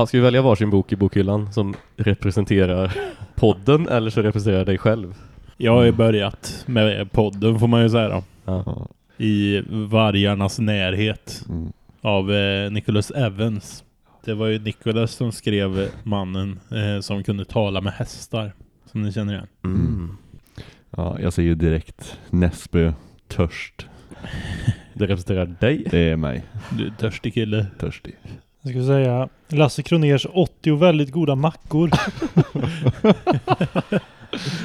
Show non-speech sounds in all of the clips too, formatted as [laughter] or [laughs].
Ja, ska vi välja varsin bok i bokhyllan som representerar podden eller så representerar dig själv? Jag har ju börjat med podden får man ju säga då. Ja. I Vargarnas närhet Mm. av eh, Nicholas Evans. Det var ju Nicholas som skrev mannen eh, som kunde tala med hästar. Som ni känner igen. Mm. ja, jag säger ju direkt Näsbö, törst. Det representerar dig. Det är mig, Du är törstig kille. törstig. Jag skulle säga Lasse Kroners 80 väldigt goda mackor. [laughs]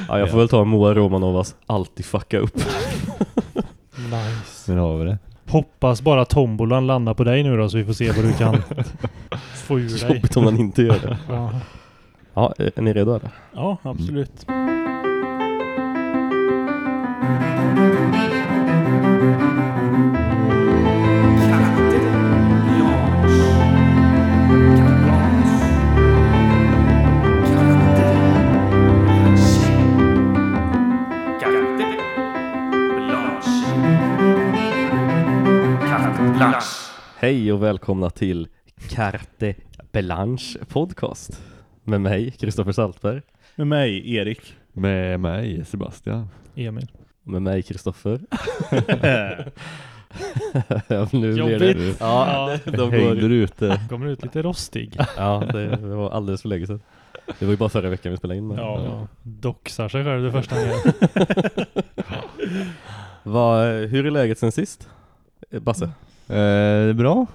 Ja, jag får väl ta Moa Romanovas alltid fucka upp. Nice. Men har vi det. Hoppas bara tombolan landar på dig nu då så vi får se vad du kan [laughs] få ur dig. Jobbigt om man inte gör det. Ja. Ja, är ni redo eller? Ja, absolut. Hej och välkomna till Carte Blanche podcast. Med mig, Kristoffer Saltberg. Med mig, Erik. Med mig, Sebastian. Emil. Med mig, Kristoffer. [laughs] nu blir det... Jobbigt. Ja, de går... du ute? Kommer ut lite rostig. Ja, det var alldeles för länge sedan. Det var ju bara förra veckan vi spelade in. Men... Ja. Ja. Doxar sig själv det första han gör. [laughs] Vad, hur är läget sen sist? Basse? Eh, det är bra.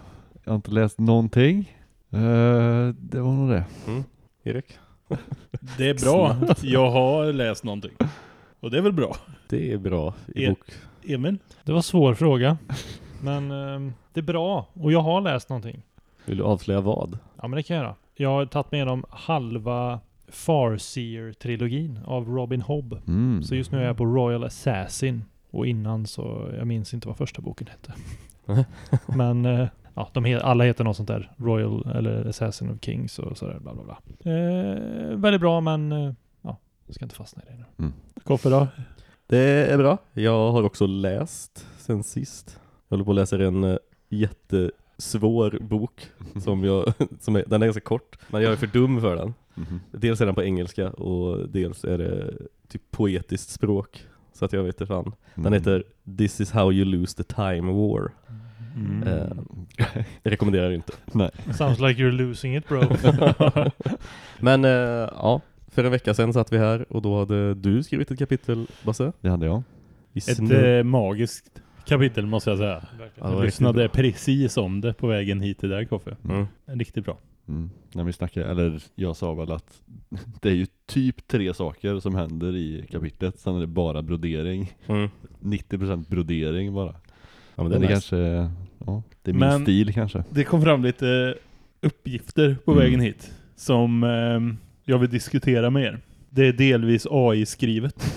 Jag har inte läst någonting. Eh, det var nog det. Mm. Erik? [laughs] Det är bra. Jag har läst någonting. Och det är väl bra. Det är bra i Er- bok. Emil? Det var en svår fråga. [laughs] Men ehm, det är bra. Och jag har läst någonting. Vill du avslöja vad? Ja men det kan jag göra. Jag har tagit med igenom halva Farseer-trilogin av Robin Hobb. Mm. Så just nu är jag på Royal Assassin. Och innan så, jag minns inte vad första boken hette. [laughs] Men eh, ja, de he- alla heter något sånt där. Royal eller Assassin of Kings och sådär bla bla bla. Eh, väldigt bra men eh, ja, jag ska inte fastna i det nu. Koffe då? Det är bra. Jag har också läst sen sist. Jag håller på att läsa en eh, jättesvår bok [laughs] som jag, [laughs] som är, den är ganska kort, men jag är för dum för den. Mhm. Dels är den på engelska och dels är det typ poetiskt språk. Så att jag vet inte fan. Den Mm. heter This is how you lose the time war. Mm. Eh, jag rekommenderar inte. [laughs] Sounds like you're losing it bro. [laughs] Men eh, ja, för en vecka sedan satt vi här och då hade du skrivit ett kapitel, Basse. Det hade jag. Ett eh, magiskt kapitel måste jag säga. Var Jag lyssnade precis om det på vägen hit till där Koffe. Mm. Riktigt bra. Mm. När vi snackade, eller jag sa väl att [laughs] det är ju typ tre saker som händer i kapitlet. Sen är det bara brodering. Mm. 90% brodering bara. Ja, men Men det är nice. kanske, ja, det är min Men- stil kanske. Det kom fram lite uppgifter på Mm. vägen hit som ehm, jag vill diskutera med er. Det är delvis AI-skrivet.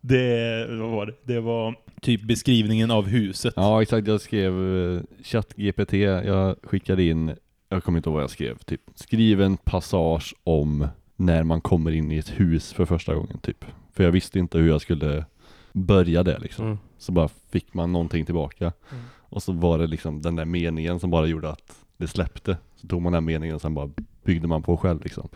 Det, vad var det? det var typ beskrivningen av huset. Ja exakt, jag skrev uh, ChatGPT, jag skickade in, jag kommer inte ihåg vad jag skrev, typ skriv en passage om när man kommer in i ett hus för första gången typ. För jag visste inte hur jag skulle börja det liksom. Mm. Så bara fick man någonting tillbaka. Mm. Och så var det liksom den där meningen som bara gjorde att det släppte. Så tog man den meningen och sen bara byggde man på själv liksom.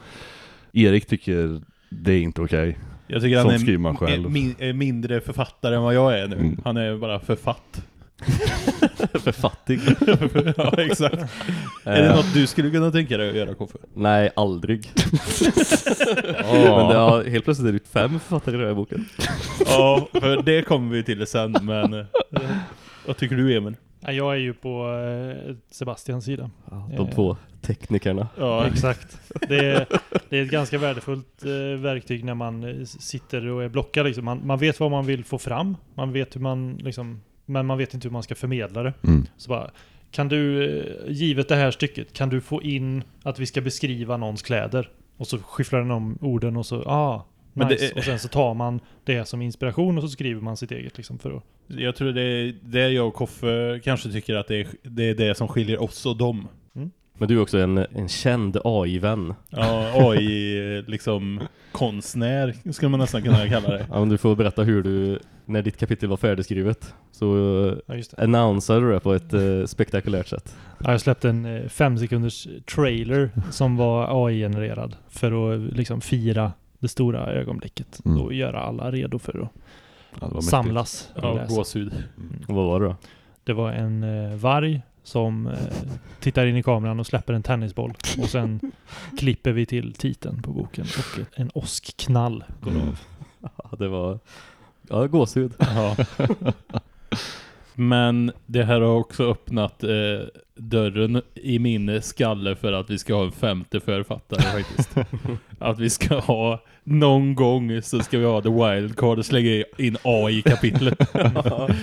Erik tycker det är inte okej. Jag tycker Sånt han är, är, min, mindre författare än vad jag är nu. Mm. Han är bara författ. [laughs] [laughs] för fattig. [laughs] ja, exakt. Är det något du skulle kunna tänka dig att göra, Koffe? Nej, aldrig. [laughs] Men det har, helt plötsligt är det fem författare i den här boken. Ja, för det kommer vi till sen, men... eh, Vad tycker du, Emil? Ja, Jag är ju på eh, Sebastians sida. De Eh. två teknikerna. Ja, Exakt. Det är, det är ett ganska värdefullt eh, verktyg när man eh, sitter och är blockad. Liksom. Man, man vet vad man vill få fram. Man vet hur man liksom, men man vet inte hur man ska förmedla det. Mm. Så bara, kan du, eh, givet det här stycket, kan du få in att vi ska beskriva någons kläder? Och så skyfflar den om orden och så, ah, nice. det Och sen så tar man det som inspiration och så skriver man sitt eget liksom för att... jag tror det är det jag och Koffe kanske tycker att det är det, är det som skiljer oss och dem. Men du är också en, en känd AI-vän. Ja, AI, liksom konstnär skulle man nästan kunna kalla det. Ja, men du får berätta hur du när ditt kapitel var färdigskrivet så eh, Ja, annonsade du det på ett eh, spektakulärt sätt. Ja, jag släppte en eh, fem sekunders trailer som var AI-genererad för att liksom fira det stora ögonblicket Mm. och göra alla redo för att Ja, samlas och Ja, gåshud. Mm. Och vad var det då? Det var en eh, varg som eh, tittar in i kameran och släpper en tennisboll och sen [laughs] klipper vi till titeln på boken och en åskknall går Mm. av. Ja, det var ja, gåshud. Ja. [laughs] Men det här har också öppnat eh, dörren i min skalle för att vi ska ha en femte författare [laughs] faktiskt. att vi ska ha, någon gång så ska vi ha The Wildcard och slänga in AI i kapitlet. [laughs]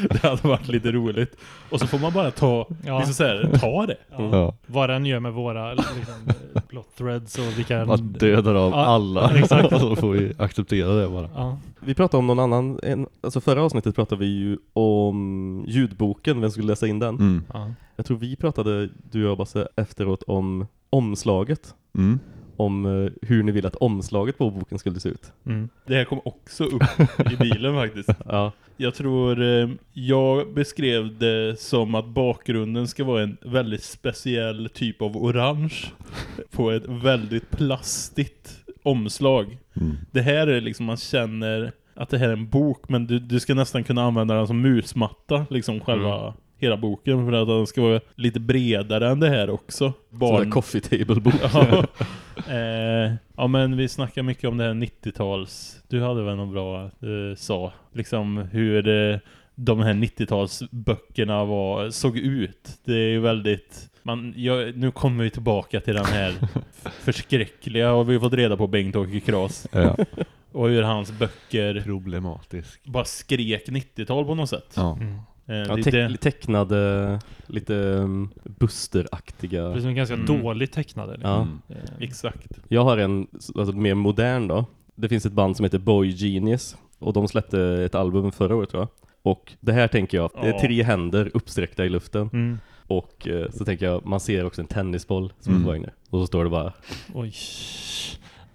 det hade varit lite roligt. Och så får man bara ta, Ja. liksom så här, ta det. Ja. Ja. Vad den gör med våra liksom, plot threads och vilka... Man dödar av Ja, alla. [laughs] exakt. Så får vi acceptera det bara. Ja. Vi pratade om någon annan, en, alltså förra avsnittet pratade vi ju om ljudboken, vem skulle läsa in den? Mm. Ja. Jag tror vi pratade, du och jag, Basse, efteråt om omslaget. Mm. Om eh, hur ni vill att omslaget på boken skulle se ut. Mm. Det här kom också upp i bilen [laughs] faktiskt. Ja, Jag tror eh, jag beskrev det som att bakgrunden ska vara en väldigt speciell typ av orange på ett väldigt plastigt omslag. Mm. Det här är liksom, man känner att det här är en bok men du, du ska nästan kunna använda den som musmatta, liksom själva hela boken för att den ska vara lite bredare än det här också. Sån där coffee table-bok. [laughs] ja. Eh, ja men vi snackar mycket om det här 90-tals Du hade väl någon bra eh, sa Liksom hur eh, de här 90-talsböckerna var, såg ut Det är ju väldigt man, jag, Nu kommer vi tillbaka till den här [laughs] Förskräckliga och vi har fått reda på Bengt-Åke Kras Ja. Och hur hans böcker Problematisk. bara skrek 90-tal på något sätt Ja. Mm. Eh, Ja, teck, det, tecknade, lite um, busteraktiga. Det är som ganska Mm. dåligt tecknade. Liksom. Ja. Mm. Exakt Jag har en alltså, mer modern då. Det finns ett band som heter Boy Genius. Och de släppte ett album förra året tror jag. Och det här tänker jag, det är tre händer uppsträckta i luften. Mm. Och eh, så tänker jag, man ser också en tennisboll som är Mm. på väg ner. Och så står det bara, Oj.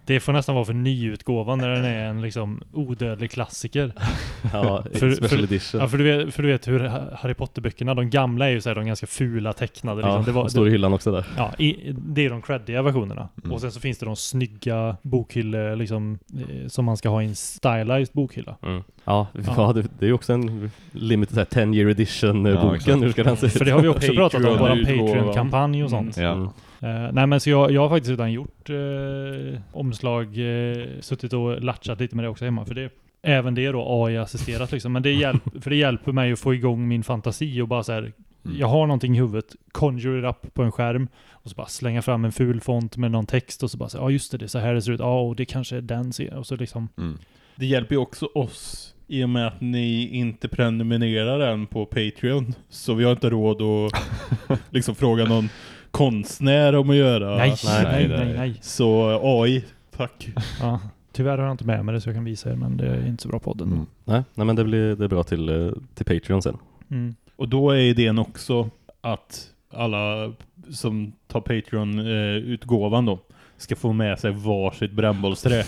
Det får nästan vara för nyutgåvan när den är en liksom odödlig klassiker. [laughs] ja, [laughs] För- special för- edition. Ja, för du vet, för du vet hur Ha- Harry Potter-böckerna, de gamla är ju så här, de ganska fula tecknade. ja, Liksom. Det, var, står i hyllan också där. ja, i, det är de creddiga versionerna. Mm. Och sen så finns det de snygga bokhyllor liksom, eh, som man ska ha i en stylized bokhylla. Mm. Ja, Ja. [laughs] ja. det, det är ju också en limited här, 10 year edition eh, Ja. Hur ska den se ut? För det har vi också pratat om, Patreon-utgåvan. Patreon-kampanj och sånt. Ja. Eh, nej men så jag, jag har faktiskt redan gjort eh, omslag, eh, suttit och latchat lite med det också hemma. För det, även det är då AI-assisterat liksom. Men det, hjälp, [laughs] för det hjälper mig att få igång min fantasi och bara så här, Mm. jag har någonting i huvudet, conjure it up på en skärm och så bara slänga fram en ful font med någon text och så bara säga ja just det, det är så här det ser ut, ja och det kanske är den ser och så liksom, Mm. Det hjälper ju också oss i och med att ni inte prenumererar än på Patreon. Så vi har inte råd att [laughs] liksom fråga någon konstnär om att göra. nej, nej, nej, nej, nej. nej, Så AI, tack. Ja. Tyvärr har jag inte med mig det så jag kan visa er, men det är inte så bra podden. Mm. Nej, nej, men det blir det är bra till, eh, till Patreon sen. Mm. Och då är idén också att alla som tar Patreon-utgåvan då ska få med sig varsitt brännbollsträ.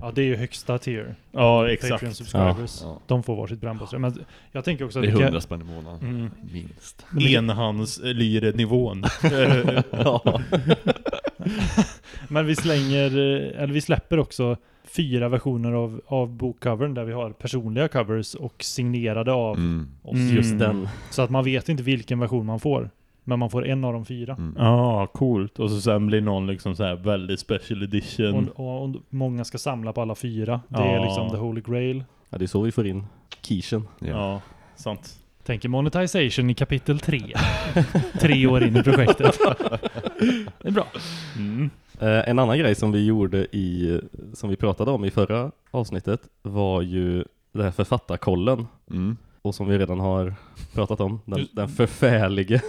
Ja, det är ju högsta tier. Ja, exakt. Patreon subscribers. Ja. De får varsitt brännbollsträ. Men jag tänker också att Det är 100 spänn i månaden. Mm. Minst. Enhandslyre-nivån. [laughs] ja. [laughs] Men vi slänger, eh, eller vi släpper också fyra versioner av, av bokcovern där vi har personliga covers och signerade av Mm. oss. Mm. Just den. Så att man vet inte vilken version man får. Men man får en av de fyra. Mm. Ja, coolt. Och så sen blir någon liksom så här väldigt special edition. Och, och, och många ska samla på alla fyra. Det är Ja. liksom the holy grail. Ja, det är så vi får in Kishen. Ja. Ja, sant. Tänker monetization i kapitel tre. [laughs] tre år in i projektet. det är bra. Mm. Eh, en annan grej som vi gjorde i, som vi pratade om i förra avsnittet var ju det här författarkollen. Mm. Och som vi redan har pratat om. Den, Du- den förfärlige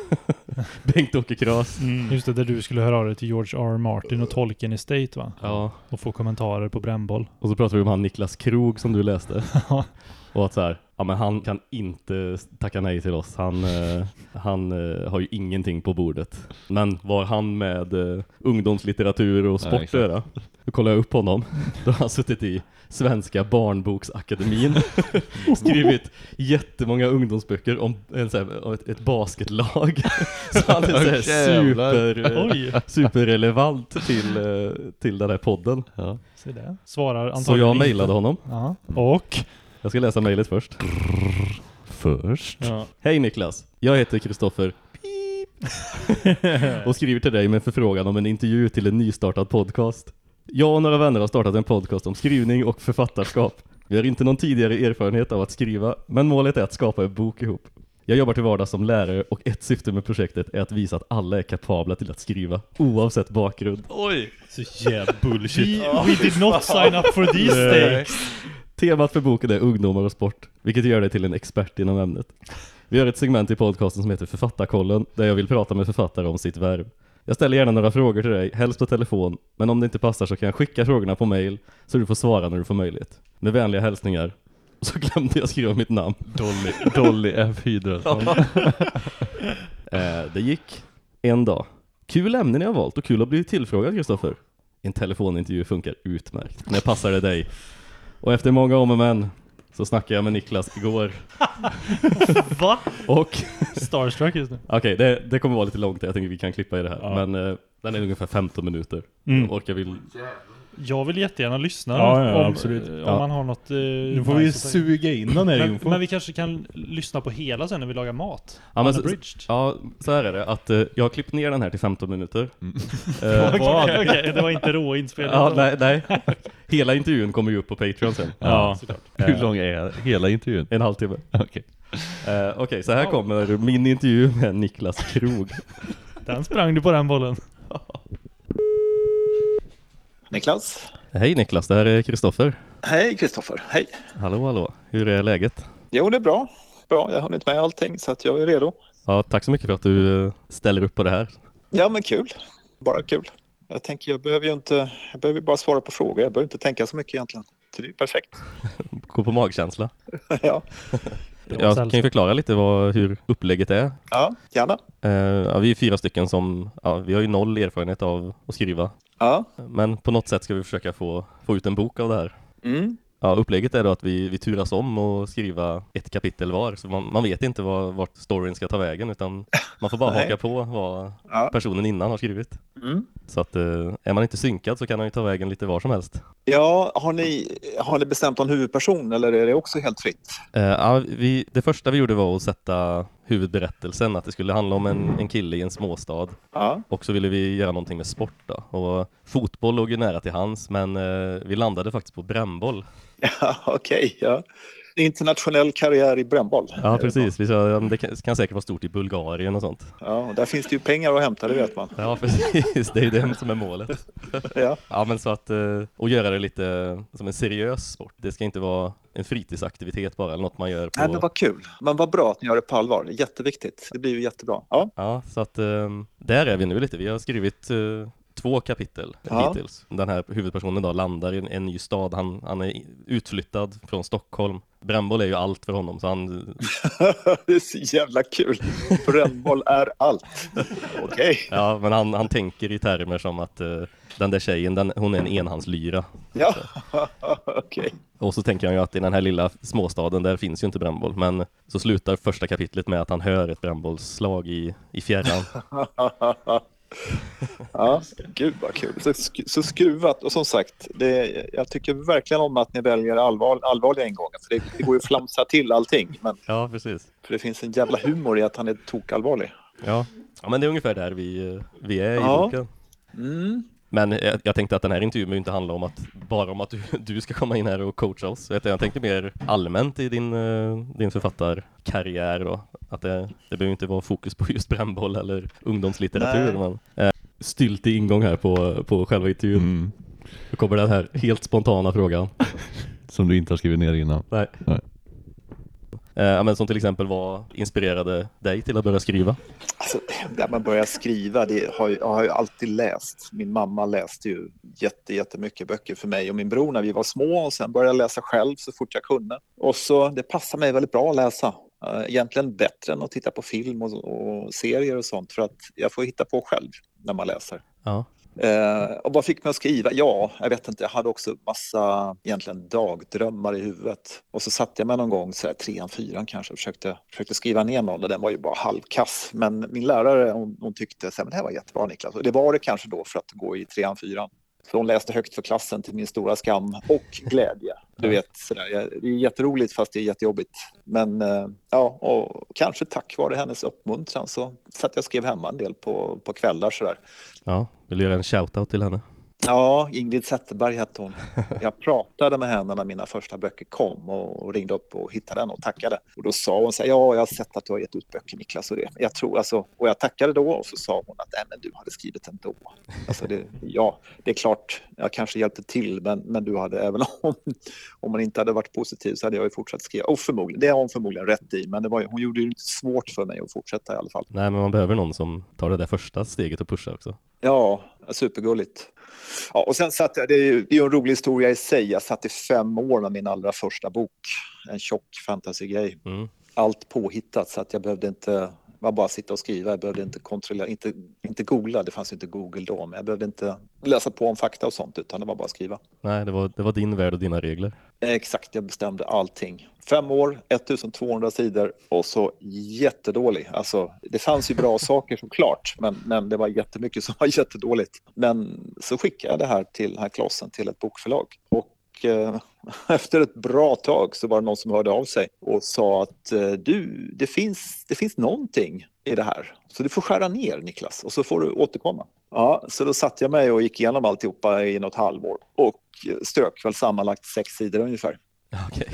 [laughs] Bengt-Åke Kras. Mm. Just det, där du skulle höra av dig till George R. Martin och Tolkien Estate va? Ja, Och få kommentarer på brännboll. och så pratade vi om han Niklas Krog som du läste. [laughs] Ja. Och att så här, ja men han kan inte tacka nej till oss. Han, eh, han eh, har ju ingenting på bordet. Men var han med eh, ungdomslitteratur och sport göra? Då kollade jag upp honom. Då har han suttit i Svenska barnboksakademin. [laughs] skrivit jättemånga ungdomsböcker om en, så här, om ett, ett basketlag. Så han är så här super, superrelevant till, till den här podden. Ja. se det. Svarar Så jag mejlade honom. Ja. Och? Jag ska läsa mejlet först. Först. Ja. Hej Niklas, jag heter Kristoffer [laughs] och skriver till dig med en förfrågan om en intervju till en nystartad podcast. Jag och några vänner har startat en podcast om skrivning och författarskap. Vi har inte någon tidigare erfarenhet av att skriva, men målet är att skapa en bok ihop. Jag jobbar till vardags som lärare och ett syfte med projektet är att visa att alla är kapabla till att skriva, oavsett bakgrund. Oj! Så jävla bullshit. We, we did not sign up for these stakes. Temat för boken är ungdomar och sport, vilket gör dig till en expert inom ämnet. Vi har ett segment i podcasten som heter Författarkollen, där jag vill prata med författare om sitt värv. Jag ställer gärna några frågor till dig, helst på telefon, men om det inte passar så kan jag skicka frågorna på mail, så du får svara när du får möjlighet. Med vänliga hälsningar. Och så glömde jag skriva mitt namn. Dolly, Dolly F. Hydrason. [laughs] Eh, det gick en dag. Kul ämne ni har valt och kul att bli tillfrågad, Kristoffer. En telefonintervju funkar utmärkt. När passar det dig? Och efter många om och men så snackade jag med Niklas igår. [laughs] Va? Och Starstruck just nu. Okej, det, det kommer vara lite långt, jag tänker vi kan klippa i det här. Ja. Men eh, den är ungefär 15 minuter. Mm. Jag orkar vill... Jag vill jättegärna lyssna Ja, ja, om, absolut. eh, om Ja. man har något... eh, Nu får vi suga in den här men, infon. men vi kanske kan lyssna på hela sen när vi lagar mat. Ja, men så-. Ja, så här är det. Att, eh, jag har klippt ner den här till 15 minuter. Mm. Eh, [laughs] Okej, okej, det var inte råinspelning. ja, nej, nej. Hela intervjun kommer ju upp på Patreon sen. Ja. [laughs] Hur lång är hela intervjun? En halvtimme. Okej. Eh, Okej, så här kommer min intervju med Niklas Krog. Den sprang du på den bollen. [laughs] Niklas? Hej Niklas, det här är Kristoffer. Hej Kristoffer, hej. Hallå, hallå. Hur är läget? Jo, det är bra. Bra, jag har hunnit med allting så att jag är redo. Ja, tack så mycket för att du eh, ställer upp på det här. Ja, men kul. Bara kul. Jag tänker, jag behöver ju inte, jag behöver bara svara på frågor. Jag behöver inte tänka så mycket egentligen. Så det är perfekt. [laughs] Gå på magkänsla. [laughs] ja. Jag kan ju förklara lite vad, hur upplägget är. ja, gärna. Eh, ja, vi är fyra stycken som, ja, vi har ju noll erfarenhet av att skriva. Ja. Men på något sätt ska vi försöka få, få ut en bok av det här. Mm. Ja, upplägget är då att vi, vi turas om och skriva ett kapitel var. Så man, man vet inte var, vart storyn ska ta vägen utan man får bara haka på vad Ja. personen innan har skrivit. Mm. Så att eh, är man inte synkad så kan han ju ta vägen lite var som helst. Ja, har ni, har ni bestämt någon huvudperson eller är det också helt fritt? Eh, ja, vi, det första vi gjorde var att sätta huvudberättelsen, att det skulle handla om en, en kille i en småstad. Ja. Och så ville vi göra någonting med sport då. Och fotboll låg ju nära till hans, men eh, vi landade faktiskt på brännboll. [laughs] Ja, okej. ja. Internationell karriär i brännboll. Ja, precis. Det kan, säkert vara stort i Bulgarien och sånt. Ja, och där finns det ju pengar att hämta, det vet man. Ja, precis. Det är ju det som är målet. Ja, Ja, men så att, eh, och göra det lite som en seriös sport. Det ska inte vara en fritidsaktivitet bara, eller något man gör Nej, men på... vad kul. Men vad bra att ni gör det på allvar. Det är jätteviktigt. Det blir ju jättebra. Ja, Ja, så att eh, där är vi nu lite. Vi har skrivit eh, två kapitel Ja. hittills. Den här huvudpersonen då landar i en, en ny stad. Han, han är utflyttad från Stockholm. Brännboll är ju allt för honom, så han [laughs] det är så jävla kul. Brännboll är allt. Okej. [laughs] Ja, men han, han tänker i termer som att eh, den där tjejen, den, hon är en enhandslyra. Ja, [laughs] okej. Och så tänker han ju att i den här lilla småstaden, där finns ju inte brännboll. Men så slutar första kapitlet med att han hör ett brännbollsslag i, i fjärran. Ja, gud vad kul. Så, så skruvat. Och som sagt, det, jag tycker verkligen om att ni väljer allvar, allvarliga ingångar. För det, det går ju att flamsa till allting. Men Ja, precis. för det finns en jävla humor i att han är tokallvarlig. Ja. ja, men det är ungefär där vi, eh, vi är i Ja. boken. Mm. Men jag, jag tänkte att den här intervjun inte handla om att bara om att du, [laughs] du ska komma in här och coacha oss. Jag, tänkte mer allmänt i din, eh, din författarkarriär då. Att det, det behöver inte vara fokus på just brännboll eller ungdomslitteratur. Nej. Men, eh, styltig ingång här på, på själva intervjun. Mm. Då kommer den här helt spontana frågan. Som du inte har skrivit ner innan. Nej. Nej. Eh, men som till exempel vad inspirerade dig till att börja skriva? Alltså, där man börjar skriva, det har jag har ju alltid läst. Min mamma läste ju jätte, jättemycket böcker för mig och min bror när vi var små och sen började jag läsa själv så fort jag kunde. Och så, det passar mig väldigt bra att läsa. Eh, Egentligen bättre än att titta på film och, och serier och sånt för att jag får hitta på själv när man läser. Ja. Eh, och vad fick mig att skriva? Ja, jag vet inte. Jag hade också massa egentligen dagdrömmar i huvudet. Och så satte jag mig någon gång, så här, trean, fyran kanske, och försökte, försökte skriva ner någon och den var ju bara halvkass. Men min lärare hon, hon tyckte så här, men det här var jättebra Niklas. Och det var det kanske då för att gå i trean, fyran. Så hon läste högt för klassen till min stora skam och glädje. Du vet, sådär. det är jätteroligt fast det är jättejobbigt. Men eh, ja, och kanske tack vare hennes uppmuntran så satt jag och skrev hemma en del på, på kvällar sådär. Ja, vill du göra en shoutout till henne? Ja, [laughs] Ingrid Zetterberg hette hon. Jag pratade med henne när mina första böcker kom och ringde upp och hittade den och tackade. Och då sa hon så här, ja, jag har sett att du har gett ut böcker Niklas och det. Jag tror alltså, och jag tackade då och så sa hon att nej, men du hade skrivit ändå. Alltså det, ja, det är klart, jag kanske hjälpte till, men, men du hade, även om, om man inte hade varit positiv så hade jag ju fortsatt skriva. Och förmodligen, det har hon förmodligen rätt i, men det var, hon gjorde det inte svårt för mig att fortsätta i alla fall. Nej, men man behöver någon som tar det där första steget och pushar också. Ja, supergulligt. Ja, och sen satt jag, det är ju en rolig historia i sig. Jag satt i fem år med min allra första bok, en tjock fantasygrej. Mm. Allt påhittat så att jag behövde inte var bara sitta och skriva. Jag behövde inte kontrollera, inte, inte googla, det fanns inte Google då, men jag behövde inte läsa på om fakta och sånt, utan det var bara att skriva. Nej, det var, det var din värld och dina regler. Exakt, jag bestämde allting. Fem år, 1200 sidor och så jättedålig. Alltså, det fanns ju bra [laughs] saker såklart, men, men det var jättemycket som var jättedåligt. Men så skickade jag det här till den här klossen till ett bokförlag. Och Eh, [laughs] efter ett bra tag så var det någon som hörde av sig och sa att eh, du, det finns, det finns någonting i det här. Så du får skära ner Niklas och så får du återkomma. Ja, så då satte jag mig och gick igenom alltihopa i något halvår och eh, strök väl sammanlagt sex sidor ungefär [laughs] Okej.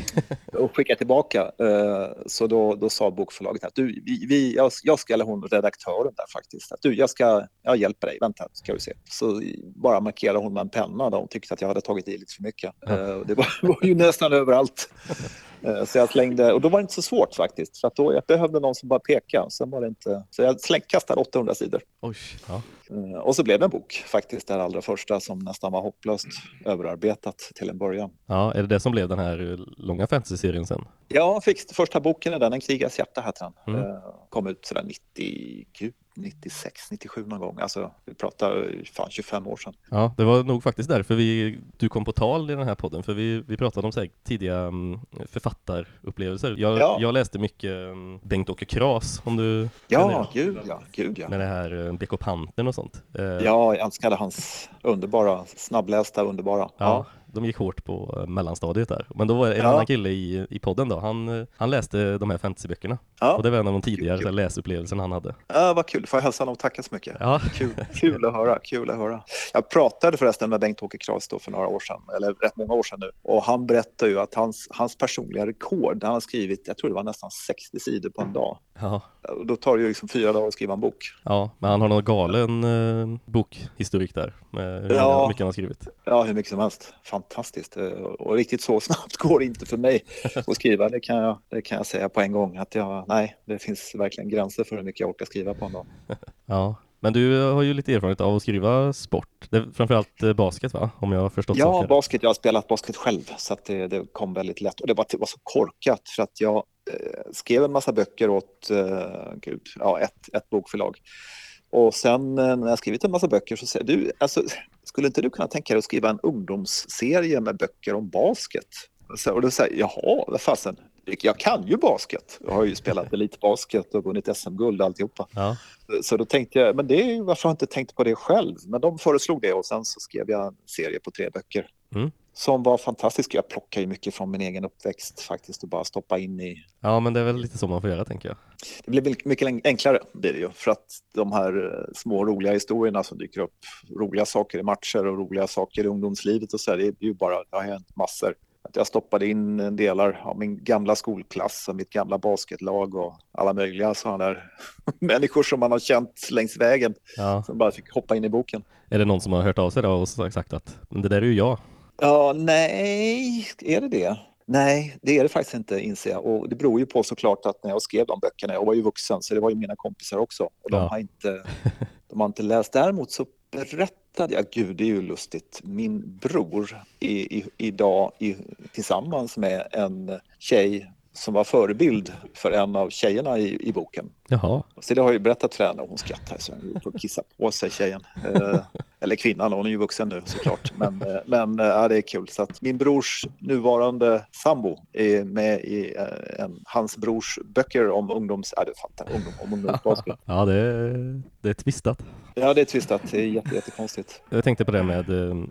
och skickade tillbaka. Eh, Så då, då sa bokförlaget att du, vi, vi, jag, jag ska, eller hon redaktören där faktiskt, att du, jag ska, jag hjälper dig, vänta ska vi se. Så bara markerade hon med en penna då hon tyckte att jag hade tagit i lite för mycket. Och Det var, [laughs] var ju nästan överallt. [laughs] Eh, Så jag slängde, och då var det inte så svårt faktiskt, för då jag behövde någon som bara pekade. Sen var det inte, så jag släng, kastade 800 sidor. Oj, ja. Eh, Och så blev det en bok faktiskt, det allra första som nästan var hopplöst överarbetat till en början. ja. Är det det som blev den här långa fantasy-serien sen? Ja, fick första boken är den, En krigares hjärta heter den. Mm. Eh, Kom ut sådär 90, gud, 96, 97 någon gång. Alltså vi pratar eh, fan 25 år sedan. Ja, det var nog faktiskt därför vi, du kom på tal i den här podden, för vi, vi pratade om så här, tidiga um, författarupplevelser. Jag, Ja. jag läste mycket um, Bengt-Åke Kras, om du Ja, gud ja, gud ja. med det här uh, BK Pantern och sånt. Eh, Ja, jag älskade hans underbara, snabblästa, underbara. Ja, Ja, de gick hårt på eh, mellanstadiet där. Men då var det en Ja. annan kille i, i podden då, han, eh, han läste de här fantasyböckerna. ja. Och det var en av de tidigare Kul, här, läsupplevelserna han hade. ja vad kul. Får jag hälsa honom och tacka så mycket. Ja, Kul, kul att höra, kul att höra. Jag pratade förresten med Bengt-Åke Kras för några år sedan, eller rätt många år sedan nu. Och han berättade ju att hans, hans personliga rekord, han har skrivit, jag tror det var nästan 60 sidor på en dag. ja, Då tar det ju liksom fyra dagar att skriva en bok. ja, men han har någon galen eh, bokhistorik där med hur Ja. mycket han har skrivit. Ja, hur mycket som helst. Fantastiskt. Eh, Och riktigt så [laughs] snabbt går det inte för mig att skriva. Det kan jag, det kan jag säga på en gång. Att jag, nej, det finns verkligen gränser för hur mycket jag orkar skriva på en dag. [laughs] Ja, men du har ju lite erfarenhet av att skriva sport. Det är framförallt eh, basket va? Om jag har förstått Ja, saker. basket. Jag har spelat basket själv så att det, det kom väldigt lätt. Och det var, det var så korkat för att jag eh, skrev en massa böcker åt eh, gud, ja, ett, ett bokförlag. Och sen eh, när jag skrivit en massa böcker så säger du, alltså, skulle inte du kunna tänka dig att skriva en ungdomsserie med böcker om basket? Så, och då säger jag, jaha, vad fasen, jag kan ju basket. Jag har ju spelat elitbasket och vunnit SM-guld och alltihopa. Ja, Så då tänkte jag, men det är varför har jag inte tänkt på det själv? Men de föreslog det och sen så skrev jag en serie på tre böcker. Mm. Som var fantastisk. Jag plockar ju mycket från min egen uppväxt faktiskt och bara stoppa in i. ja, men det är väl lite så man får göra tänker jag. Det blir mycket- enklare blir det ju för att de här eh, små roliga historierna som dyker upp, roliga saker i matcher och roliga saker i ungdomslivet och så här, det är ju bara, det har hänt massor. Att jag stoppade in delar av min gamla skolklass och mitt gamla basketlag och alla möjliga sådana där [laughs] människor som man har känt längs vägen Ja. som bara fick hoppa in i boken. Är det någon som har hört av sig då och sagt att men det där är ju jag? Ja, nej, är det det? Nej, det är det faktiskt inte inser jag. Och det beror ju på såklart att när jag skrev de böckerna, jag var ju vuxen så det var ju mina kompisar också. Och de, Ja. har, inte, de har inte läst. Däremot så berättade jag, gud det är ju lustigt, min bror i, i, idag i, tillsammans med en tjej som var förebild för en av tjejerna i, i boken. Jaha, Så det har jag ju berättat för henne och hon skrattar så hon kissa på sig tjejen. Eller kvinnan, hon är ju vuxen nu såklart. [laughs] Men, eh, men eh, ja, det är kul. Så att min brors nuvarande sambo är med i eh, en, hans brors böcker om ungdoms... Ja, du fattar. Ungdom, om ungdomsbasket. [laughs] Ja, det är, det är twistat. Ja, det är twistat. Det är jätte, jättekonstigt. Jag tänkte på det med,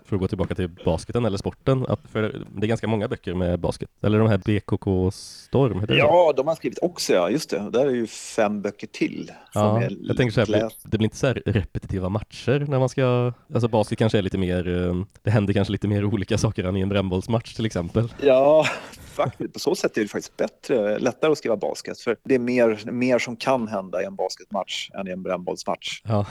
för att gå tillbaka till basketen eller sporten, att för det är ganska många böcker med basket. Eller de här BKK Storm, heter det? Ja, de har skrivit också, ja. Just det. Där är ju fem böcker till. Ja, jag tänker så här, det blir inte så här repetitiva matcher när man ska, alltså basket kanske är lite mer, eh, det händer kanske lite mer olika saker än i en brännbollsmatch till exempel. Ja, faktiskt. På så sätt är det faktiskt bättre, lättare att skriva basket. För det är mer, mer som kan hända i en basketmatch än i en brännbollsmatch. Ja,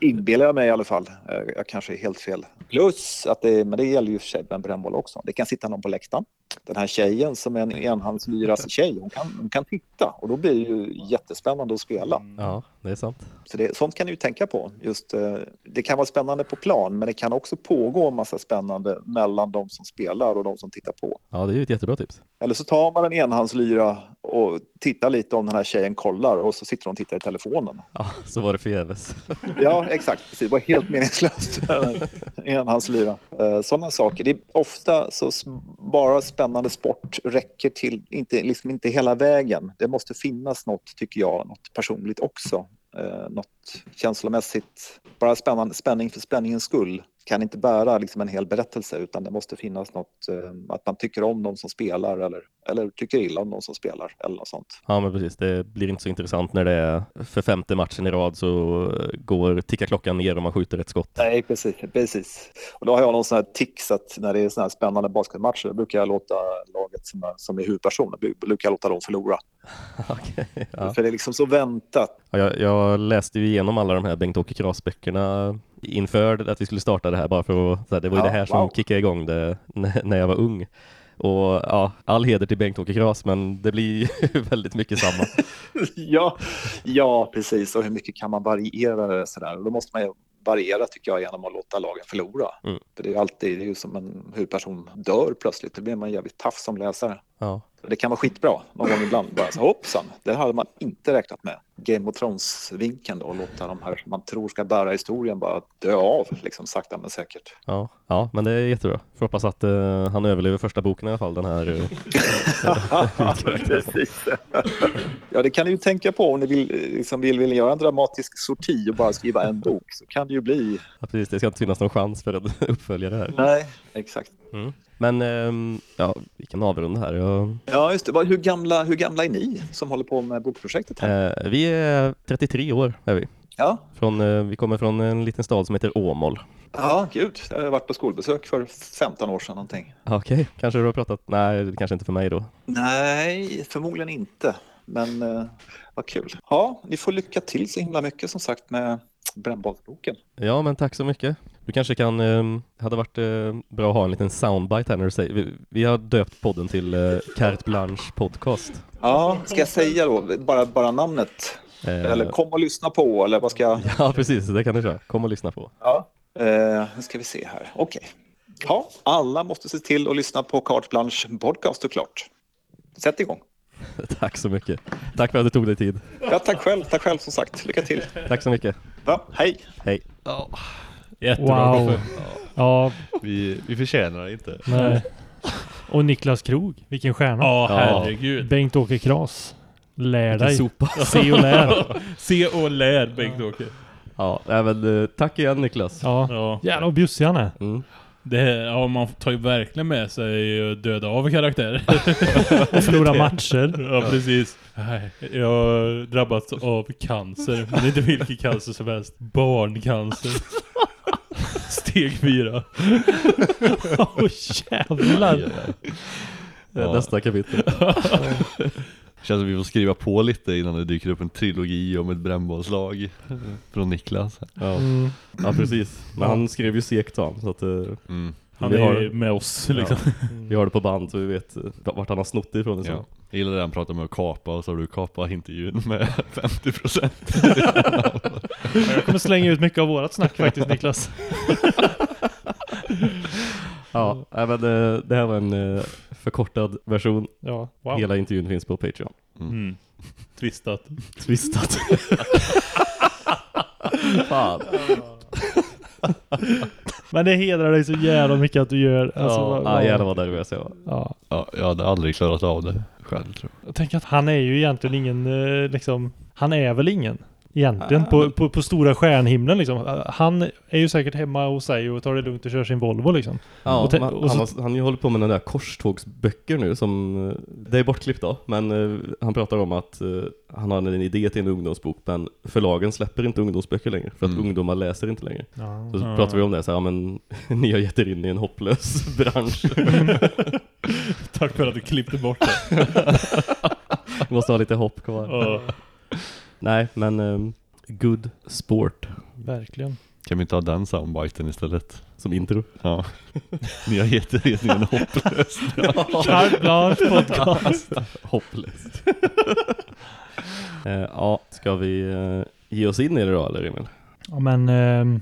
Inbillar jag mig i alla fall. Eh, Jag kanske är helt fel. Plus att det, men det gäller ju för sig med brännboll också. Det kan sitta någon på läktaren. Den här tjejen som är en enhandslyras tjej, hon kan, hon kan titta och då blir det ju jättespännande att spela. ja, det är sant. Så det, sånt kan du ju tänka på. Just, eh, det kan vara spännande på plan, men det kan också pågå en massa spännande mellan de som spelar och de som tittar på. Ja, det är ju ett jättebra tips. Eller så tar man en enhandslyra och tittar lite om den här tjejen kollar och så sitter hon och tittar i telefonen. Ja, så var det förgäves. [laughs] Ja, exakt. Precis. Det var helt meningslöst. [laughs] Enhandslyra. Eh, Sådana saker. Det är ofta så bara spännande sport räcker till, inte, liksom inte hela vägen. Det måste finnas något, tycker jag, något personligt också. Eh, något känslomässigt. Bara spännande, spänning för spänningens skull kan inte bära liksom en hel berättelse utan det måste finnas något, eh, att man tycker om de som spelar eller, eller tycker illa om de som spelar eller något sånt. Ja, men precis. Det blir inte så intressant när det är för femte matchen i rad så eh, går, tickar klockan ner och man skjuter ett skott. Nej, precis. precis. Och då har jag någon sån här tics att när det är såna här spännande basketmatcher då brukar jag låta laget som är, som är huvudperson, då brukar jag låta dem förlora. [laughs] Okej, ja. För det är liksom så väntat. Ja, jag, jag läste ju igenom alla de här Bengt-Åke Kras-böckerna inför att vi skulle starta det här bara för att, så här, det var ju Ja, det här som wow. kickade igång det [laughs] när, jag var ung. Och ja, all heder till Bengt-Åke Kras, men det blir [laughs] väldigt mycket samma. [laughs] ja, ja, precis. Och hur mycket kan man variera det sådär? Och då måste man ju variera tycker jag genom att låta lagen förlora. Mm. För det är ju alltid det är ju som en huvudperson dör plötsligt. Då blir man jävligt taff som läsare. Ja, Det kan vara skitbra någon gång ibland. Bara så hoppsan, det hade man inte räknat med. Game of Thrones-vinkeln då, och låta de här man tror ska bära historien bara dö av, liksom sakta men säkert. ja, ja, men det är jättebra. Får hoppas att eh, han överlever första boken i alla fall, den här. eh, [laughs] ja, det kan ni ju tänka på om ni vill, liksom vill, vill göra en dramatisk sorti och bara skriva en bok så kan det ju bli. ja, precis, det ska inte finnas någon chans för en [laughs] uppföljare här. Nej, exakt. Mm. Men ehm, ja, vi kan avrunda här. Jag, Ja, just det. Hur gamla, hur gamla är ni som håller på med bokprojektet? Här? eh, vi är 33 år, är vi. Ja. Från, eh, vi kommer från en liten stad som heter Åmål. ja, gud. Jag har varit på skolbesök för 15 år sedan någonting. Okej, kanske du har pratat? Nej, det kanske inte för mig då. Nej, förmodligen inte. Men eh, vad kul. Ja, ni får lycka till så himla mycket som sagt med brännbollsboken. Ja, men tack så mycket. Du kanske kan, eh, hade varit eh, bra att ha en liten soundbite här när du säger, vi, vi har döpt podden till eh, Carte Blanche Podcast. Ja, ska jag säga då bara, bara namnet? Eh, Eller kom och lyssna på, eller vad ska jag? Ja, precis, det kan du köra. Kom och lyssna på. Ja. Eh, nu ska vi se här. Okej. Ja, alla måste se till att lyssna på Carte Blanche podcast såklart. Sätt igång. [laughs] tack så mycket. Tack för att du tog dig tid. Ja, tack själv. Tack själv som sagt. Lycka till. Tack så mycket. Ja, hej. Hej. Jättebra. Wow. Ja, Vi, vi förtjänar det inte. nej. Och Niklas Krog, vilken stjärna. Ja, herregud. Bengt-Åke Kras. Lär dig. sopa. Se och lär. [laughs] Se och lär Bengt-Åke. Ja, men, eh, tack igen Niklas. Ja. Ja. Jävlar vad bjussig han är. Mm. Det, ja, man tar ju verkligen med sig döda av karaktärer. [laughs] Och förlora matcher. Ja, precis. Nej, jag har drabbats av cancer. Men inte vilken cancer som helst. Barncancer. Steg fyra. [laughs] Åh jävlar. Eh, Nästa kapitel. [laughs] Känns som vi får skriva på lite innan det dyker upp en trilogi om ett brännbollslag från Niklas. Ja, Mm. ja precis. Men han skrev ju segt han, så att eh, Mm. Han Vi är har- med oss liksom. [laughs] vi har det på band så vi vet eh, vart han har snott ifrån. Ja. Ja. Jag gillar det han pratar med att kapa och så har du kapat intervjun med [laughs] 50% Jag kommer slänga ut mycket av vårat snack faktiskt Niklas. [laughs] Ja, men eh, det här var en eh, förkortad version. Ja, wow. Hela intervjun finns på Patreon. Mm. Twistat. Twistat. Fan. Men det hedrar dig så jävla mycket att du gör. Alltså, ja, ah, vad- jävlar vad nervös jag var. ja. Ja, jag hade aldrig klarat av det själv tror jag. Jag tänker att han är ju egentligen ingen, eh, liksom, han är väl ingen. Egentligen på, på, på stora stjärnhimlen liksom. Eh, Han är ju säkert hemma hos sig och tar det lugnt och kör sin Volvo liksom. Ja, Och men och så- han, har, han håller på med den där korstågsböcker nu som, eh, det är bortklippt då, men eh, han pratar om att eh, han har en idé till en ungdomsbok, men förlagen släpper inte ungdomsböcker längre, för att Mm. ungdomar läser inte längre. Så Ja. pratar vi om det så här, ja, men [laughs] ni har gett er in i en hopplös [laughs] bransch. [laughs] Tack för att du klippte bort det. Måste ha lite hopp kvar. Ja. Nej, men um, good sport Verkligen. Kan vi inte ha den soundbiten istället? som intro. Ja. [laughs] Ni har gett er in i en hopplös. [laughs] Carte Blanche podcast. [laughs] Hopplöst. Eh, ja, ska vi eh, ge oss in i det då eller Emil? Ja men, ehm,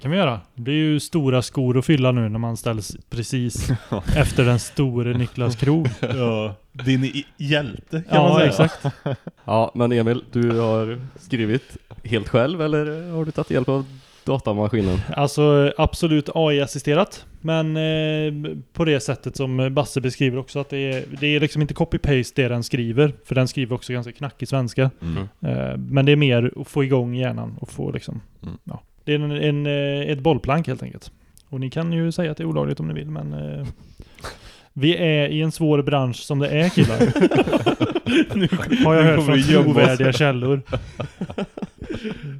kan vi göra. Det blir ju stora skor att fylla nu när man ställs precis efter den store Niklas Krog. ja. Din hjälte kan Ja, man säga. exakt. [laughs] Ja, men Emil, du har skrivit helt själv eller har du tagit hjälp av datamaskinen? Alltså absolut AI-assisterat. Men eh, på det sättet som Basse beskriver också att det är, det är liksom inte copy-paste det den skriver. För den skriver också ganska knackig svenska. Mm. Eh, men det är mer att få igång hjärnan och få liksom, Mm. ja. Det är en, en, eh, ett bollplank helt enkelt. Och ni kan ju säga att det är olagligt om ni vill men eh, vi är i en svår bransch som det är killar. [laughs] Nu Har jag nu hört från trovärdiga källor. [laughs]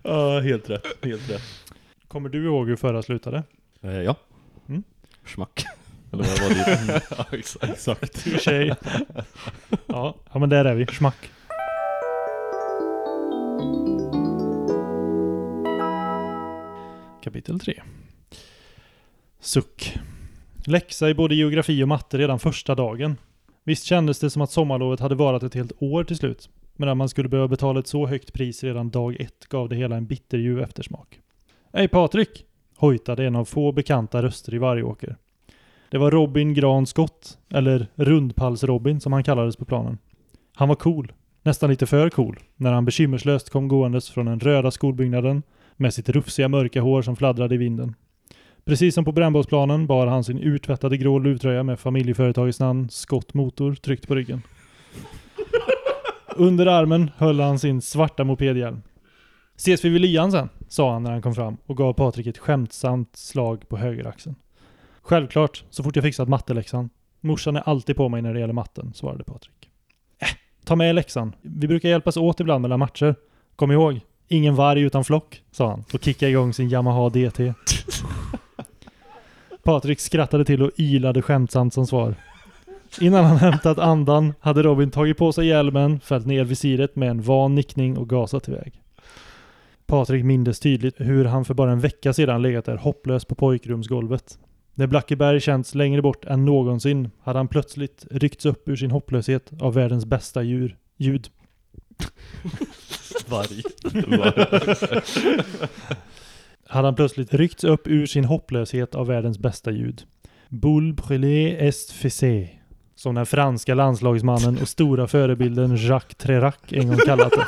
Ja, helt rätt. Helt rätt. Kommer du ihåg hur förra slutade? Eh, ja. Mm. Schmack. [laughs] Eller vad var det? Ja, exakt. Exakt. Ja, ja men där är vi. Schmack. Kapitel 3. Suck. Läxa i både geografi och matte redan första dagen. Visst kändes det som att sommarlovet hade varat ett helt år till slut. Men att man skulle behöva betala ett så högt pris redan dag ett gav det hela en bitterljuv eftersmak. Hej Patrik! hojtade en av få bekanta röster i Vargåker. Det var Robin Gran Scott, eller Rundpals-Robin som han kallades på planen. Han var cool, nästan lite för cool, när han bekymmerslöst kom gåendes från den röda skolbyggnaden med sitt rufsiga mörka hår som fladdrade i vinden. Precis som på brännbollsplanen bar han sin urtvättade grå luvtröja med familjeföretagets namn Scott Motor tryckt på ryggen. Under armen höll han sin svarta mopedhjälm. Ses vi vid lyan sen, sa han när han kom fram och gav Patrik ett skämtsamt slag på högeraxeln. Självklart, så fort jag fixat matteläxan. Morsan är alltid på mig när det gäller matten, svarade Patrik. Äh, ta med läxan. Vi brukar hjälpas åt ibland mellan matcher. Kom ihåg, ingen varg utan flock, sa han och kickade igång sin Yamaha DT. Patrik skrattade till och ylade skämtsamt som svar. Innan han hämtat andan hade Robin tagit på sig hjälmen, fällt ner visiret med en van nickning och gasat iväg. Patrik mindes tydligt hur han för bara en vecka sedan legat där hopplös på pojkrumsgolvet. När Blackeberg känts längre bort än någonsin hade han plötsligt ryckts upp ur sin hopplöshet av världens bästa djur. Ljud. Varg. [laughs] Hade han plötsligt ryckts upp ur sin hopplöshet av världens bästa ljud. Boule brûlée est fessée. Som den franska landslagsmannen och stora förebilden Jacques Trerac en gång kallat det.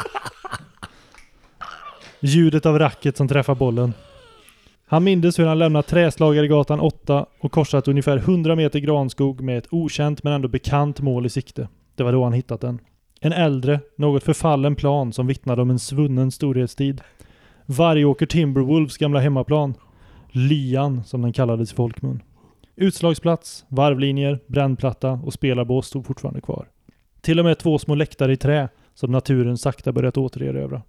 Ljudet av racket som träffar bollen. Han mindes hur han lämnat Träslagaregatan 8 och korsat ungefär 100 meter granskog med ett okänt men ändå bekant mål i sikte. Det var då han hittat den. En äldre, något förfallen plan som vittnade om en svunnen storhetstid. Vargåker Timberwolves gamla hemmaplan. Lyan, som den kallades i folkmun. Utslagsplats, varvlinjer, brännplatta och spelarbås stod fortfarande kvar. Till och med två små läktare i trä som naturen sakta börjat återerövra.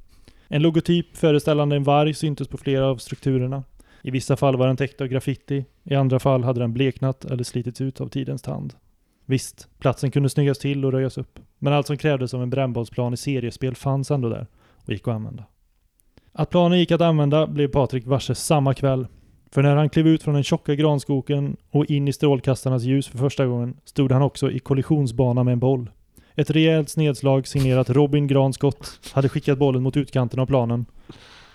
En logotyp föreställande en varg syntes på flera av strukturerna. I vissa fall var den täckt av graffiti, i andra fall hade den bleknat eller slitits ut av tidens tand. Visst, platsen kunde snyggas till och röjas upp. Men allt som krävdes av en brännbollsplan i seriespel fanns ändå där och gick att använda. Att planen gick att använda blev Patrik varse samma kväll. För när han klev ut från den tjocka granskogen och in i strålkastarnas ljus för första gången stod han också i kollisionsbana med en boll. Ett rejält snedslag signerat Robin Granskott hade skickat bollen mot utkanten av planen.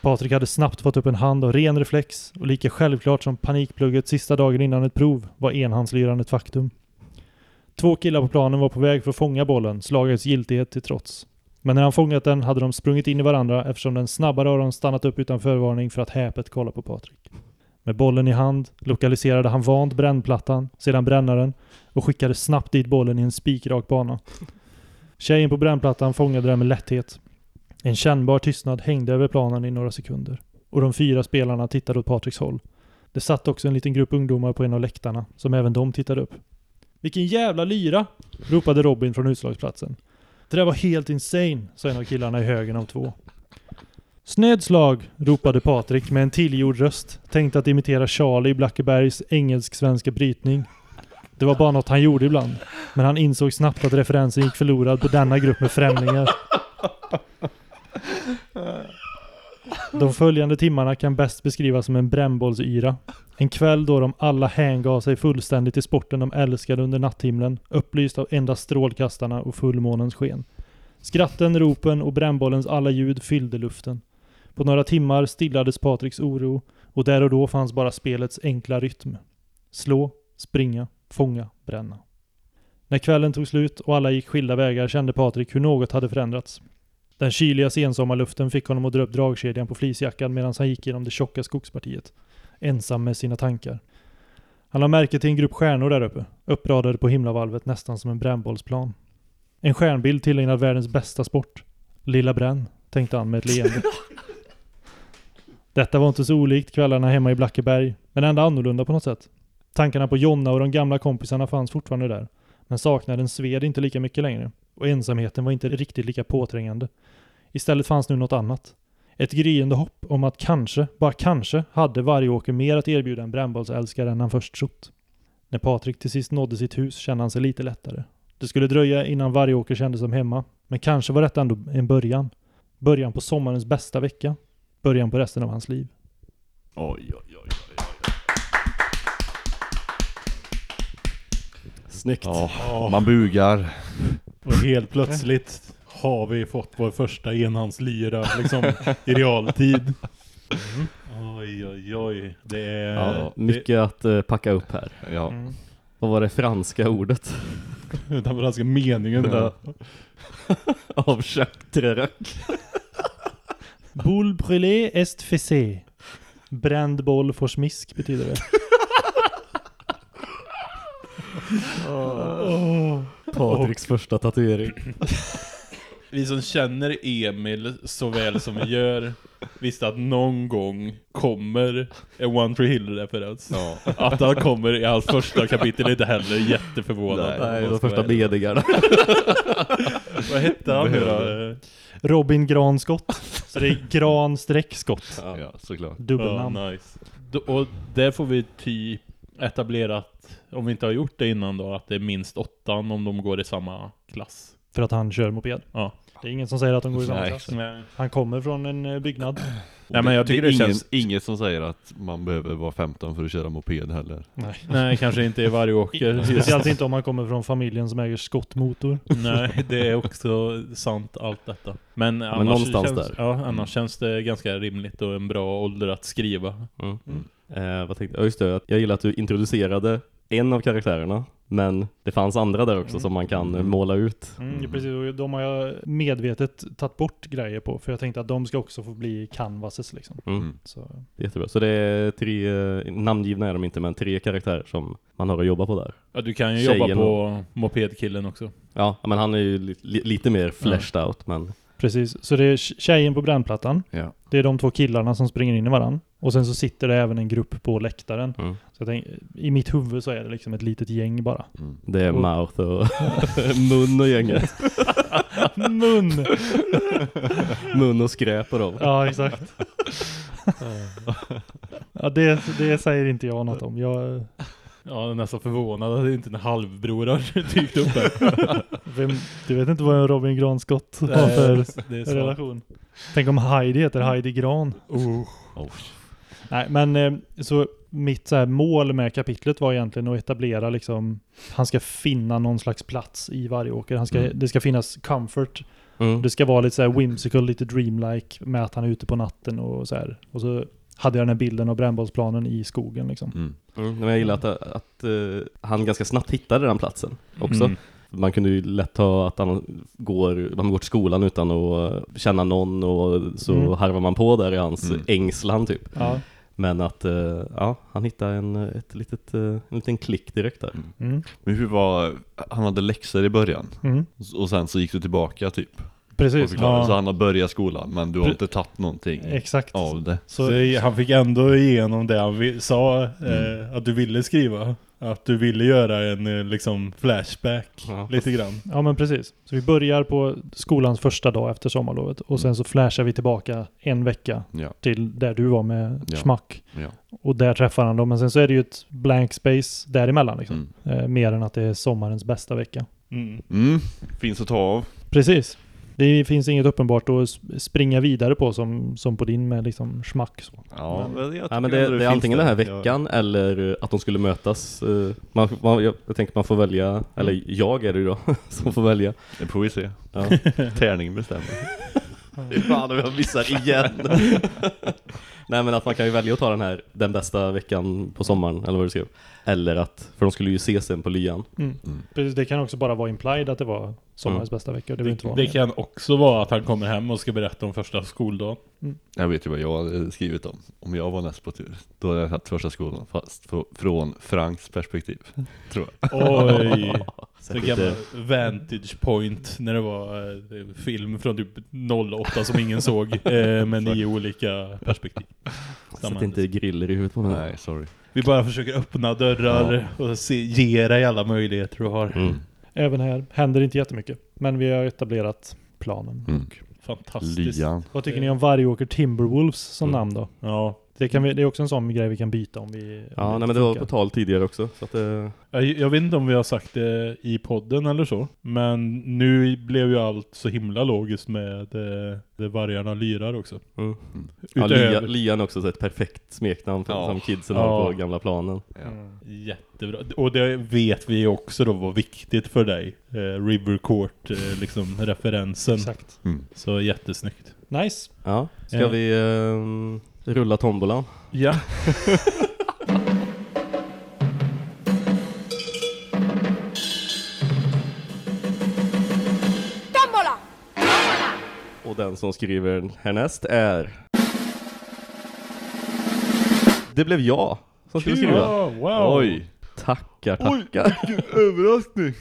Patrik hade snabbt fått upp en hand av ren reflex och lika självklart som panikplugget sista dagen innan ett prov var enhandslyran ett faktum. Två killar på planen var på väg för att fånga bollen, slagets giltighet till trots. Men när han fångat den hade de sprungit in i varandra eftersom den snabbare av dem stannat upp utan förvarning för att häpet kolla på Patrik. Med bollen i hand lokaliserade han vant brännplattan, sedan brännaren och skickade snabbt dit bollen i en spikrak bana. Tjejen på brännplattan fångade den med lätthet. En kännbar tystnad hängde över planen i några sekunder. Och de fyra spelarna tittade åt Patriks håll. Det satt också en liten grupp ungdomar på en av läktarna, som även de tittade upp. Vilken jävla lyra! ropade Robin från utslagsplatsen. Det där var helt insane, sa en av killarna i högen av två. Snedslag! ropade Patrik med en tillgjord röst, Tänkte att imitera Charlie i Blackebergs engelsk-svenska brytning. Det var bara något han gjorde ibland, men han insåg snabbt att referensen gick förlorad på denna grupp med främlingar. De följande timmarna kan bäst beskrivas som en brännbollsyra. En kväll då de alla hängav sig fullständigt i sporten de älskade under natthimlen, upplyst av endast strålkastarna och fullmånens sken. Skratten, ropen och brännbollens alla ljud fyllde luften. På några timmar stillades Patriks oro och där och då fanns bara spelets enkla rytm. Slå, springa, fånga, bränna. När kvällen tog slut och alla gick skilda vägar kände Patrik hur något hade förändrats. Den kyliga sensommarluften fick honom att dra upp dragkedjan på fleecejackan medan han gick genom det tjocka skogspartiet. Ensam med sina tankar. Han lade märke till en grupp stjärnor där uppe, uppradade på himlavalvet nästan som en brännbollsplan. En stjärnbild tillägnad världens bästa sport. Lilla Bränn, tänkte han med ett leende. Detta var inte så olikt kvällarna hemma i Blackeberg, men ändå annorlunda på något sätt. Tankarna på Jonna och de gamla kompisarna fanns fortfarande där, men saknaden sved inte lika mycket längre, och ensamheten var inte riktigt lika påträngande. Istället fanns nu något annat. Ett gryende hopp om att kanske, bara kanske, hade Vargåker mer att erbjuda en brännbollsälskare än han först trott. När Patrik till sist nådde sitt hus kände han sig lite lättare. Det skulle dröja innan Vargåker kändes som hemma, men kanske var detta ändå en början. Början på sommarens bästa vecka. Början på resten av hans liv. Oj, oj, oj. oj. Snyggt. Ja, man bugar. Och helt plötsligt har vi fått vår första enhandslyra liksom i realtid. Oj, oj, oj. Det är... Ja, mycket att eh, packa upp här. Ja. Mm. Vad var det franska ordet? Det, [laughs] den franska meningen. Ja. [laughs] Av Jacques Trerac. [laughs] Boule brûlée est fessée. Bränd boll får smisk betyder det. Patriks första tatuering. Vi som känner Emil så väl som vi gör visste att någon gång kommer en One Tree Hill-referens. Ja. Att han kommer i hans första kapitel är inte heller jätteförvånad. Nej, de första meningarna. [laughs] Vad hette han nu då? Robin Granskott. Så det är gran streck skott. ja, såklart. Dubbelnamn. Ja, nice. Och där får vi typ etablerat, om vi inte har gjort det innan då, att det är minst åttan om de går i samma klass. För att han kör moped. Ja. Det är ingen som säger att de går i samma Nej. klass. Nej. Han kommer från en eh, byggnad. [clears throat] Ja, men jag tycker det är det ingen, känns- inget som säger att man behöver vara 15 för att köra moped heller. Nej. [laughs] Nej, kanske inte i varje åker. [laughs] Speciellt inte om man kommer från familjen som äger skottmotor. [laughs] Nej, det är också sant allt detta. Men, annars någonstans känns, där. Ja, annars känns det ganska rimligt och en bra ålder att skriva. Mm. Eh, vad tänkte jag? Ja, just det. Jag gillar att du introducerade en av karaktärerna. Men det fanns andra där också Mm. som man kan eh, måla ut. Mm, precis, och de har jag medvetet tagit bort grejer på. För jag tänkte att de ska också få bli canvases liksom. Mm. Mm. Så, Det är jättebra. Så det är tre, namngivna är de inte, men tre karaktärer som man har att jobba på där. Ja, du kan ju Tjejen jobba på mopedkillen också. Ja, men han är ju li li lite mer fleshed out, men precis. Så det är tjejen på brännplattan. Ja. Det är de två killarna som springer in i varann. Och sen så sitter det även en grupp på läktaren. mm. Så jag tänk, I mitt huvud så är det liksom ett litet gäng bara. Mm. det är Mouth och [laughs] Mun och gänget. [laughs] Mun! Mun och skräp och dem. Ja, exakt. [laughs] ja, det, det säger inte jag något om. Jag, Ja, jag är nästan förvånad att inte en halvbror har dykt [laughs] upp här. [laughs] vem, du vet inte vad en Robin Granskott har för det är så. relation. Tänk om Heidi heter Heidi Gran. Oh. Oh. Nej, men eh, så mitt så här, mål med kapitlet var egentligen att etablera liksom, han ska finna någon slags plats i Vargåker. Han ska, Mm. Det ska finnas comfort. Mm. Det ska vara lite så här whimsical, lite dreamlike med att han är ute på natten och så här. Och så hade jag den här bilden av brännbollsplanen i skogen liksom. Mm. Mm. Men jag gillar att, att eh, han ganska snabbt hittade den platsen också. Mm. man kunde ju lätt ta att han går, man går till skolan utan att eh, känna någon och så Mm. harvar man på där i hans Mm. ängslan typ. Ja. Men att, eh, ja, han hittade en, ett litet, eh, en liten klick direkt där. Mm. Men hur var, han hade läxor i början Mm. och sen så gick du tillbaka typ? Och Precis. Ja. Så han har börjat skolan men du har Pre- inte tagit någonting Exakt. av det? Så Så, han fick ändå igenom det han vi- sa Mm. eh, att du ville skriva. Att du ville göra en eh, liksom flashback Ja. lite grann. ja men precis. Så vi börjar på skolans första dag efter sommarlovet och sen så flashar vi tillbaka en vecka Ja, till där du var med Ja. Schmack. ja. Och där träffar han dem. Men sen så är det ju ett blank space däremellan liksom. Mm. Eh, mer än att det är sommarens bästa vecka. Mm. Mm, finns att ta av. Precis. Det finns inget uppenbart att sp- springa vidare på som, som på din med liksom schmack så. Ja, men, jag Ja, men det, ändå det är antingen den här Ja. veckan eller att de skulle mötas. eh, Man, man, jag, jag tänker man får välja, eller jag är det ju då, [laughs] som får välja. Det får vi se. Ja. [laughs] Tärning bestämmer. [laughs] Fy fan om jag missar igen. Nej men att man kan ju välja att ta den här, den bästa veckan på sommaren, eller vad du skrev. Eller att, för de skulle ju ses sen på lyan. Mm. Mm. Precis, det kan också bara vara implied att det var sommarens bästa vecka. Det inte Det, vara det kan också vara att han kommer hem och ska berätta om första skoldagen. Jag vet ju vad jag hade skrivit om. Om jag var näst på tur. Då hade jag tagit första skolan fast fr- från Franks perspektiv. Tror jag. Oj! [laughs] Så gammal vantage point när det var eh, film från typ 08 som ingen såg eh, [laughs] med nio olika perspektiv. så att det inte griller i huvudet på mig. Nej, sorry. Vi bara försöker öppna dörrar och se, ge dig alla möjligheter du har. Mm. Även här händer inte jättemycket. Men vi har etablerat planen. Mm. Fantastiskt. Lyan. Vad tycker ni om Vargåker Timberwolves som Mm. namn då? Ja. Det, kan vi, det är också en sån grej vi kan byta om vi... om Ja, nej men det var på tal tidigare också. Så att det, Jag, jag vet inte om vi har sagt det i podden eller så. Men nu blev ju allt så himla logiskt med eh, det vargarna lyrar också. mm. ja, Lia, Lian är också så ett perfekt smeknamn för, Ja. som kidsen Ja. har på gamla planen. Ja. Mm. Jättebra. Och det vet vi också då var viktigt för dig. Eh, River Court, eh, liksom referensen. Exakt. Mm. Så jättesnyggt. Nice. Ja, ska Ja. vi ehm, rulla tombolan? Ja. [laughs] ¡Tómbola! Och den som skriver härnäst är... Det blev jag som skulle skriva. Ja, wow. Oj! Tackar, tackar. Överraskning!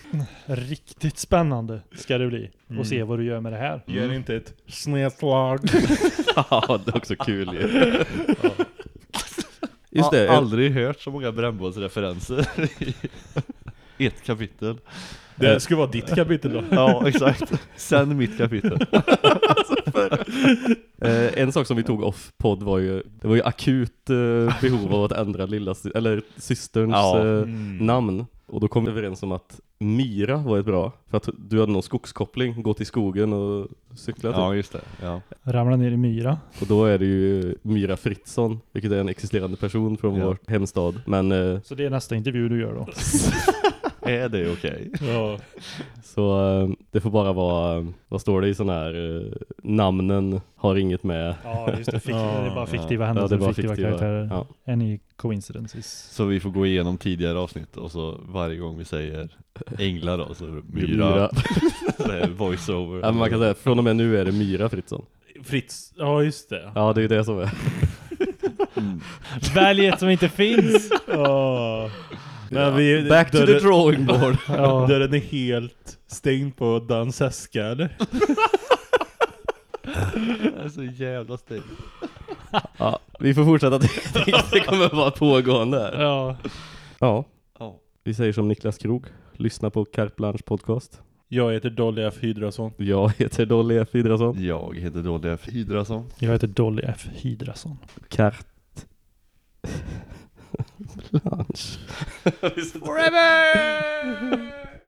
Riktigt spännande ska det bli. Mm. Och se vad du gör med det här. Gör inte ett snedslag. [laughs] Ja, det är också kul ju. Just det, Jag har aldrig hört så många brännbollsreferenser i ett kapitel. Det ska vara ditt kapitel då. Ja, exakt. Sen mitt kapitel. [laughs] eh, en sak som vi tog off podd var ju, det var ju akut eh, behov av att ändra lilla, eller systerns Ja. eh, Mm. namn. Och då kom vi överens om att Myra var ett bra, för att du hade någon skogskoppling, gå till skogen och cykla typ. Ja, just det. Ja. Ramla ner i myra. Och då är det ju Myra Fritzson, vilket är en existerande person från Ja. vår hemstad. Men eh, Så det är nästa intervju du gör då. [laughs] Är det okej? Ja. så eh, det får bara vara, vad står det i sån här, eh, namnen har inget med. Ja, just det. Fikt, Ja, det är bara fiktiva Ja, händelser, det är bara fiktiva, fiktiva, karaktärer. ja. Any coincidences. Så vi får gå igenom tidigare avsnitt och så varje gång vi säger änglar då så är det myra, Myra. [laughs] det voiceover. Ja, men man kan säga, från och med nu är det Myra Fritzson. Fritz, ja just det. Ja, det är ju det som är. Välj ett som inte finns! [laughs] Ja. Men vi, Back to the drawing [laughs] board. Ja. dörren är helt stängd på danseska eller? [laughs] Det är så jävla stängt. Ja, vi får fortsätta tills [laughs] det kommer vara pågående här. ja. Ja, Ja. vi säger som Niklas Krog. Lyssna på Carte Blanche podcast. Jag heter Dolly F Hydrason. Jag heter Dolly F. Hydrason. Jag heter Dolly F. Hydrason. Jag heter Dolly F. Hydrason. Carte Lance. [laughs] Forever! [laughs]